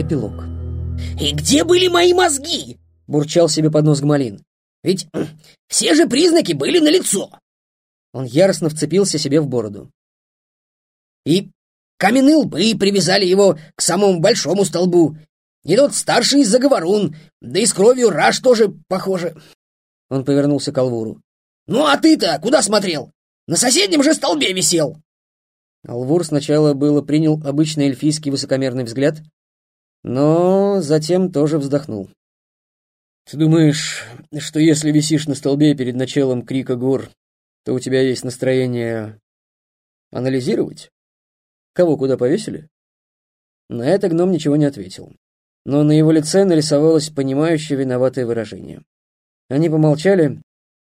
Эпилог. «И где были мои мозги?» — бурчал себе под нос Гмалин. «Ведь все же признаки были налицо!» Он яростно вцепился себе в бороду. «И каменные лбы привязали его к самому большому столбу. И тот старший заговорун, да и с кровью раж тоже похоже». Он повернулся к Алвуру. «Ну а ты-то куда смотрел? На соседнем же столбе висел!» Алвур сначала было принял обычный эльфийский высокомерный взгляд, но затем тоже вздохнул. «Ты думаешь, что если висишь на столбе перед началом крика гор, то у тебя есть настроение анализировать? Кого куда повесили?» На это гном ничего не ответил, но на его лице нарисовалось понимающее виноватое выражение. Они помолчали,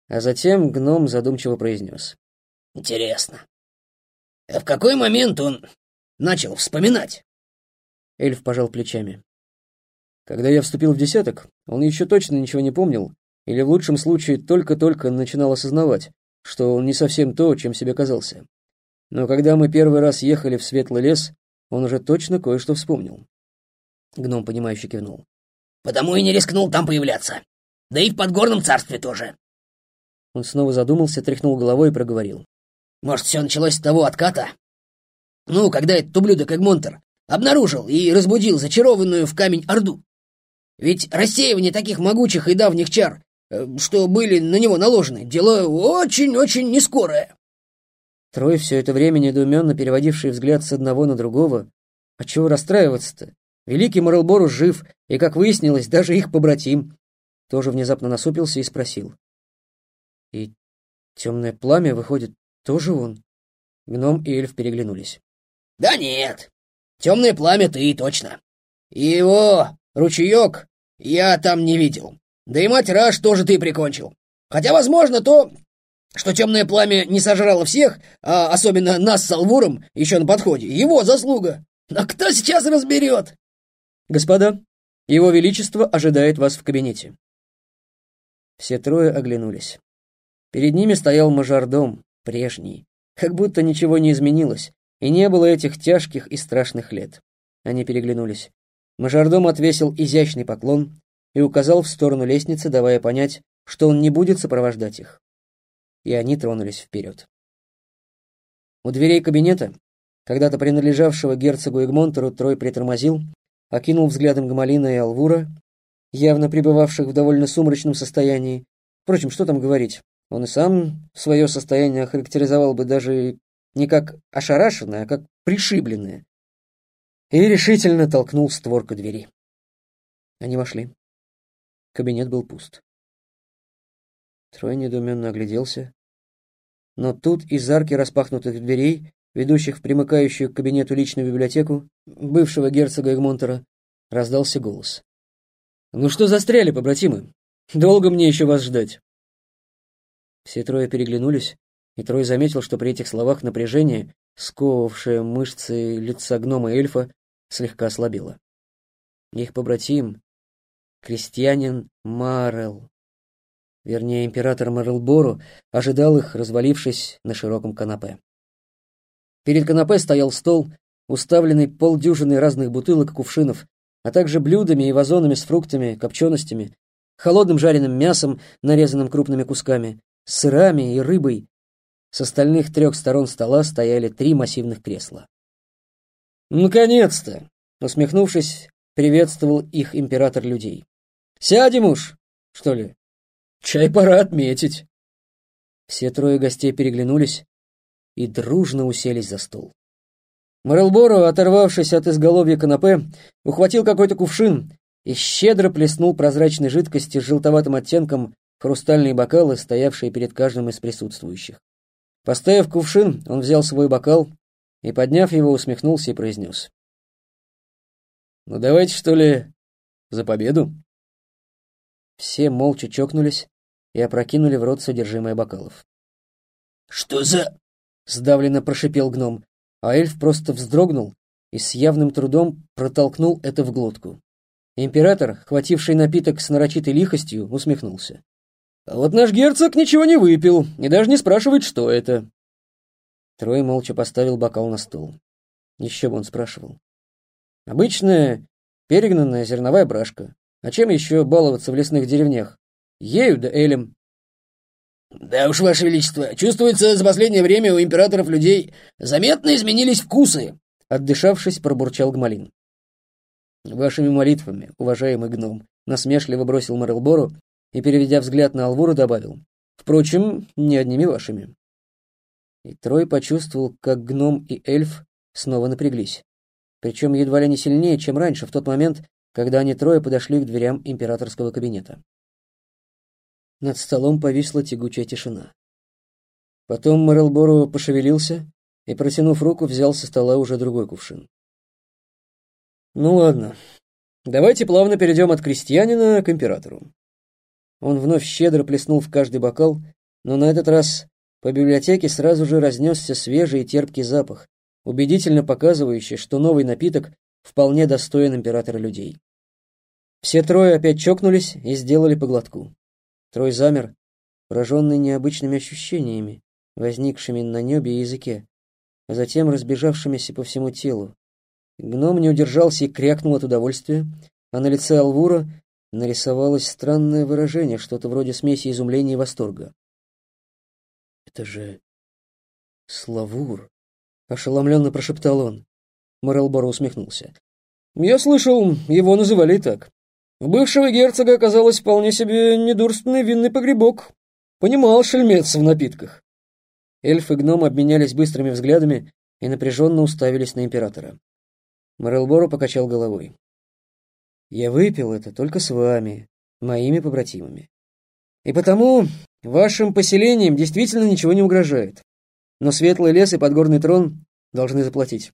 а затем гном задумчиво произнес. «Интересно, а в какой момент он начал вспоминать? Эльф пожал плечами. Когда я вступил в десяток, он еще точно ничего не помнил, или в лучшем случае только-только начинал осознавать, что он не совсем то, чем себе казался. Но когда мы первый раз ехали в светлый лес, он уже точно кое-что вспомнил. Гном, понимающе кивнул. «Потому и не рискнул там появляться. Да и в подгорном царстве тоже». Он снова задумался, тряхнул головой и проговорил. Может, все началось с того отката? Ну, когда этот ублюдок Эгмонтер обнаружил и разбудил зачарованную в камень Орду. Ведь рассеивание таких могучих и давних чар, э, что были на него наложены, дело очень-очень нескорое. Трой, все это время недоуменно переводивший взгляд с одного на другого. А чего расстраиваться-то? Великий Морелбору жив, и, как выяснилось, даже их побратим. Тоже внезапно насупился и спросил. И темное пламя, выходит, тоже он. Гном и эльф переглянулись. Да нет, темное пламя ты точно. И его ручеек я там не видел. Да и мать Раш тоже ты прикончил. Хотя, возможно, то, что темное пламя не сожрало всех, а особенно нас с Алвуром еще на подходе, его заслуга. Но кто сейчас разберет? Господа, его Величество ожидает вас в кабинете. Все трое оглянулись. Перед ними стоял мажордом, прежний, как будто ничего не изменилось, и не было этих тяжких и страшных лет. Они переглянулись. Мажордом отвесил изящный поклон и указал в сторону лестницы, давая понять, что он не будет сопровождать их. И они тронулись вперед. У дверей кабинета, когда-то принадлежавшего герцогу Эгмонтеру, Трой притормозил, окинул взглядом Гамалина и Алвура, явно пребывавших в довольно сумрачном состоянии. Впрочем, что там говорить, он и сам свое состояние охарактеризовал бы даже не как ошарашенное, а как пришибленное. И решительно толкнул створку двери. Они вошли. Кабинет был пуст. Трой недоуменно огляделся. Но тут из арки распахнутых дверей, ведущих в примыкающую к кабинету личную библиотеку бывшего герцога Эгмонтера, раздался голос. «Ну что застряли, побратимы? Долго мне еще вас ждать?» Все трое переглянулись, и Трой заметил, что при этих словах напряжение, сковывавшее мышцы лица гнома эльфа, слегка ослабело. Их побратим, крестьянин Марел, вернее, император Марелбору, ожидал их, развалившись на широком канапе. Перед канапе стоял стол, уставленный полдюжиной разных бутылок и кувшинов, а также блюдами и вазонами с фруктами, копченостями, холодным жареным мясом, нарезанным крупными кусками, сырами и рыбой. С остальных трех сторон стола стояли три массивных кресла. «Наконец-то!» — усмехнувшись, приветствовал их император людей. «Сядем уж, что ли? Чай пора отметить!» Все трое гостей переглянулись и дружно уселись за стол. Морелборо, оторвавшись от изголовья канапе, ухватил какой-то кувшин и щедро плеснул прозрачной жидкости с желтоватым оттенком хрустальные бокалы, стоявшие перед каждым из присутствующих. Поставив кувшин, он взял свой бокал и, подняв его, усмехнулся и произнес. «Ну давайте, что ли, за победу?» Все молча чокнулись и опрокинули в рот содержимое бокалов. «Что за...» — сдавленно прошипел гном, а эльф просто вздрогнул и с явным трудом протолкнул это в глотку. Император, хвативший напиток с нарочитой лихостью, усмехнулся. А вот наш герцог ничего не выпил и даже не спрашивает, что это. Трой молча поставил бокал на стол. Еще бы он спрашивал. Обычная Перегнанная зерновая брашка. А чем еще баловаться в лесных деревнях? Ею да элем. Да уж, Ваше Величество, чувствуется, за последнее время у императоров людей заметно изменились вкусы. Отдышавшись, пробурчал Гмалин. Вашими молитвами, уважаемый гном, насмешливо бросил Марлбору и, переведя взгляд на Алвуру, добавил. Впрочем, не одними вашими. И Трой почувствовал, как гном и эльф снова напряглись. Причем едва ли не сильнее, чем раньше, в тот момент, когда они трое подошли к дверям императорского кабинета. Над столом повисла тягучая тишина. Потом Морелбору пошевелился и, протянув руку, взял со стола уже другой кувшин. «Ну ладно, давайте плавно перейдем от крестьянина к императору». Он вновь щедро плеснул в каждый бокал, но на этот раз по библиотеке сразу же разнесся свежий и терпкий запах, убедительно показывающий, что новый напиток вполне достоин императора людей. Все трое опять чокнулись и сделали по глотку. Трой замер, пораженный необычными ощущениями, возникшими на небе и языке, а затем разбежавшимися по всему телу. Гном не удержался и крякнул от удовольствия, а на лице Алвура нарисовалось странное выражение, что-то вроде смеси изумления и восторга. «Это же Славур!» — ошеломленно прошептал он. Морелборо усмехнулся. «Я слышал, его называли так. У бывшего герцога оказалось вполне себе недурственный винный погребок. Понимал шельмец в напитках. Эльф и гном обменялись быстрыми взглядами и напряженно уставились на императора. Морелборо покачал головой. «Я выпил это только с вами, моими побратимами. И потому вашим поселениям действительно ничего не угрожает. Но светлый лес и подгорный трон должны заплатить».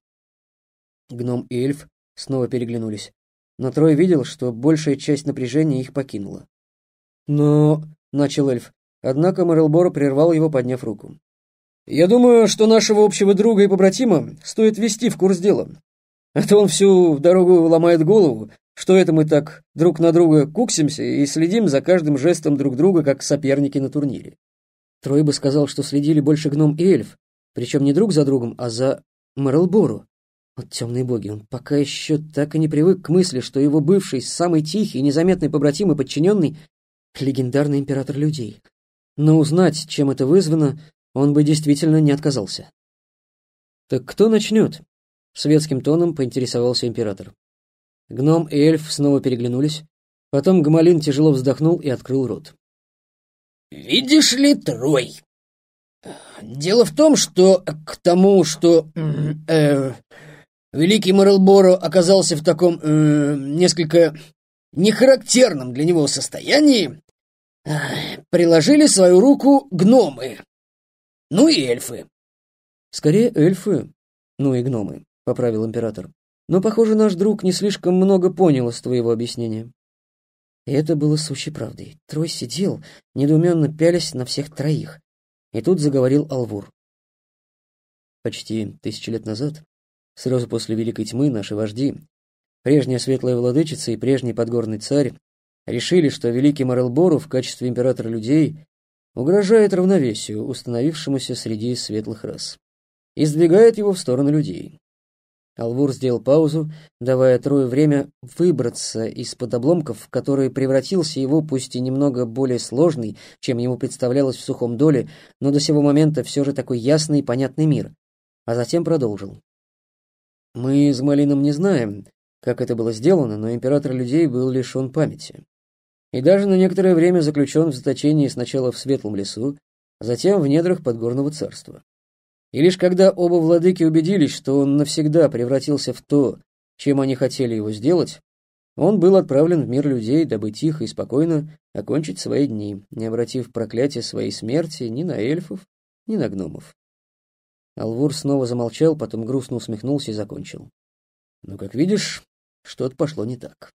Гном и эльф снова переглянулись но Трой видел, что большая часть напряжения их покинула. «Но...» — начал эльф, однако Мэрилбор прервал его, подняв руку. «Я думаю, что нашего общего друга и побратима стоит ввести в курс дела. А то он всю дорогу ломает голову, что это мы так друг на друга куксимся и следим за каждым жестом друг друга, как соперники на турнире. Трой бы сказал, что следили больше гном и эльф, причем не друг за другом, а за Мэрилбору, вот темные боги, он пока еще так и не привык к мысли, что его бывший, самый тихий, незаметный побратим и подчиненный — легендарный император людей. Но узнать, чем это вызвано, он бы действительно не отказался. «Так кто начнет?» — светским тоном поинтересовался император. Гном и эльф снова переглянулись, потом Гамалин тяжело вздохнул и открыл рот. «Видишь ли, Трой, дело в том, что к тому, что... Э, Великий Морелборо оказался в таком э, несколько нехарактерном для него состоянии, э, приложили свою руку гномы, ну и эльфы. Скорее эльфы, ну и гномы, поправил император. Но, похоже, наш друг не слишком много понял из твоего объяснения. И это было сущей правдой. Трой сидел, недоуменно пялясь на всех троих. И тут заговорил Алвур. Почти тысячу лет назад Сразу после Великой Тьмы наши вожди, прежняя Светлая Владычица и прежний Подгорный Царь, решили, что Великий Морелбору в качестве императора людей угрожает равновесию, установившемуся среди светлых рас, и сдвигает его в сторону людей. Алвур сделал паузу, давая Трою время выбраться из-под обломков, в которые превратился его, пусть и немного более сложный, чем ему представлялось в сухом доле, но до сего момента все же такой ясный и понятный мир, а затем продолжил. Мы с Малином не знаем, как это было сделано, но император людей был лишен памяти. И даже на некоторое время заключен в заточении сначала в Светлом лесу, затем в недрах Подгорного царства. И лишь когда оба владыки убедились, что он навсегда превратился в то, чем они хотели его сделать, он был отправлен в мир людей, дабы тихо и спокойно окончить свои дни, не обратив проклятия своей смерти ни на эльфов, ни на гномов. Алвур снова замолчал, потом грустно усмехнулся и закончил. «Ну, как видишь, что-то пошло не так».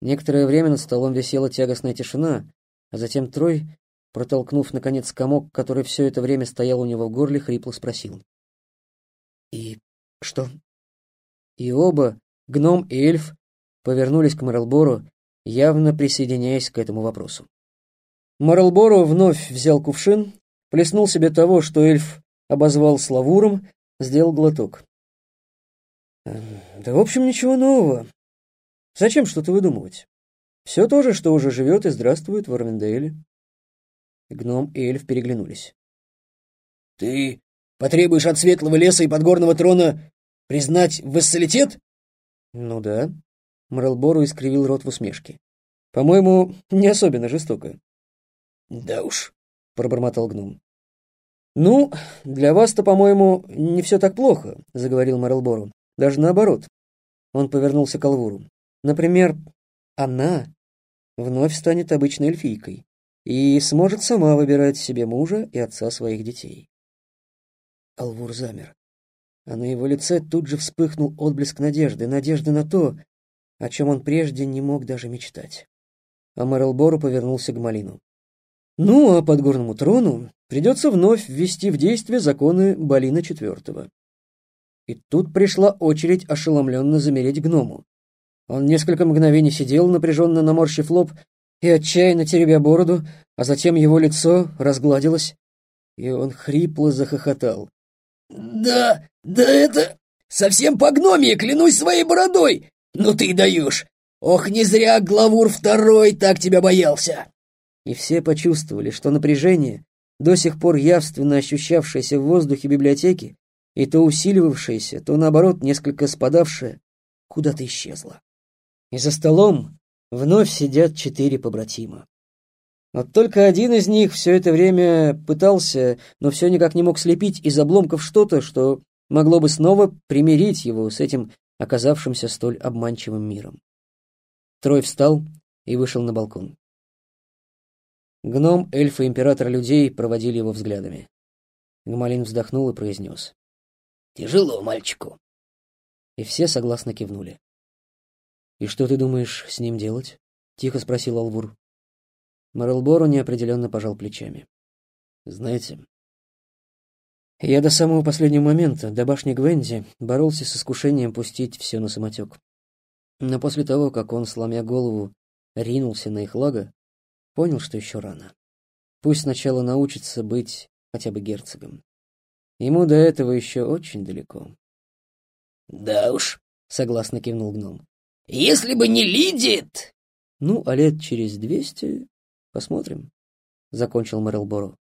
Некоторое время над столом висела тягостная тишина, а затем Трой, протолкнув, наконец, комок, который все это время стоял у него в горле, хрипло спросил. «И что?» И оба, гном и эльф, повернулись к Морелбору, явно присоединяясь к этому вопросу. Морелбору вновь взял кувшин, плеснул себе того, что эльф обозвал Славуром, сделал глоток. «Да, в общем, ничего нового. Зачем что-то выдумывать? Все то же, что уже живет и здравствует в Арвендейле. Гном и эльф переглянулись. «Ты потребуешь от светлого леса и подгорного трона признать вассалитет?» «Ну да». Мрелбору искривил рот в усмешке. «По-моему, не особенно жестоко». «Да уж», — пробормотал гном. «Ну, для вас-то, по-моему, не все так плохо», — заговорил Марлбору. «Даже наоборот». Он повернулся к Алвуру. «Например, она вновь станет обычной эльфийкой и сможет сама выбирать себе мужа и отца своих детей». Алвур замер, а на его лице тут же вспыхнул отблеск надежды, надежды на то, о чем он прежде не мог даже мечтать. А Марлбору повернулся к Малину. Ну, а подгорному трону придется вновь ввести в действие законы Балина IV. И тут пришла очередь ошеломленно замереть гному. Он несколько мгновений сидел, напряженно наморщив лоб и отчаянно теребя бороду, а затем его лицо разгладилось, и он хрипло захохотал. «Да, да это совсем по гномии, клянусь своей бородой! Ну ты даешь! Ох, не зря Главур Второй так тебя боялся!» и все почувствовали, что напряжение, до сих пор явственно ощущавшееся в воздухе библиотеки, и то усиливавшееся, то наоборот несколько спадавшее, куда-то исчезло. И за столом вновь сидят четыре побратима. Вот только один из них все это время пытался, но все никак не мог слепить из обломков что-то, что могло бы снова примирить его с этим оказавшимся столь обманчивым миром. Трой встал и вышел на балкон. Гном, эльф и император людей проводили его взглядами. Гмалин вздохнул и произнес. «Тяжело мальчику». И все согласно кивнули. «И что ты думаешь с ним делать?» — тихо спросил Алвур. Марлбору неопределенно пожал плечами. «Знаете, я до самого последнего момента, до башни Гвенди, боролся с искушением пустить все на самотек. Но после того, как он, сломя голову, ринулся на их лага, Понял, что еще рано. Пусть сначала научится быть хотя бы герцогом. Ему до этого еще очень далеко. «Да уж», — согласно кивнул гном. «Если бы не Лидит!» «Ну, а лет через двести посмотрим», — закончил Мэрилборо.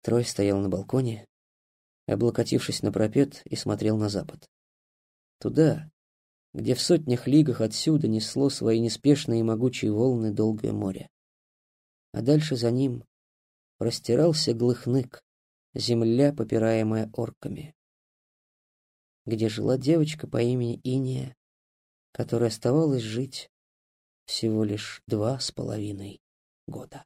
Трой стоял на балконе, облокотившись на пропет и смотрел на запад. Туда, где в сотнях лигах отсюда несло свои неспешные и могучие волны долгое море. А дальше за ним простирался глыхнык, земля, попираемая орками, где жила девочка по имени Иния, которой оставалось жить всего лишь два с половиной года.